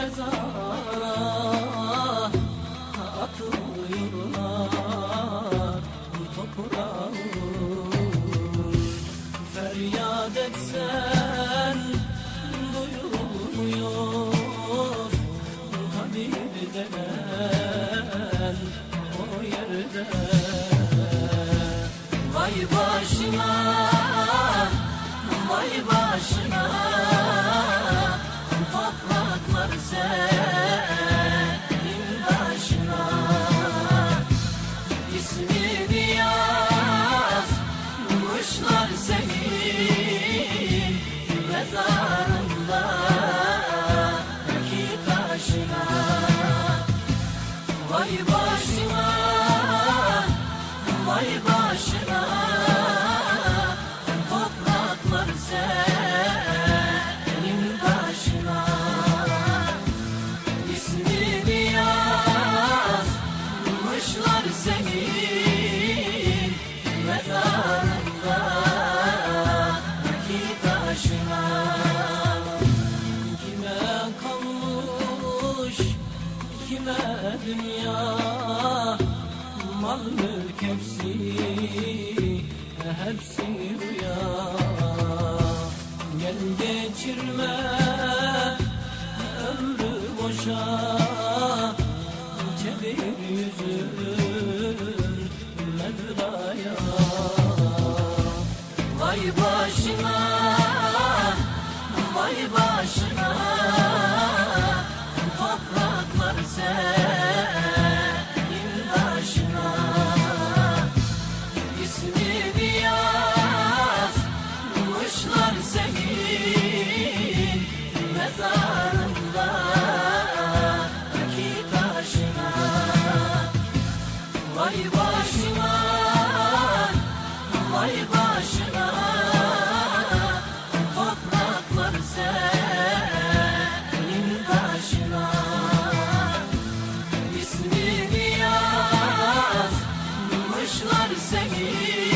mezara atılıyorlar bu toprağı feryat etsen duyulmuyor kabir denen o yerde vay başına Vay başına, vay başına Topraklar senin başına. İsmini yazmışlar senin mezarında ki taşına dünya Mal mülk hepsi hepsi rüya Gel geçirme ömrü boşa Çevir yüzün Vay başına topraklar senin taşına yazmışlar senin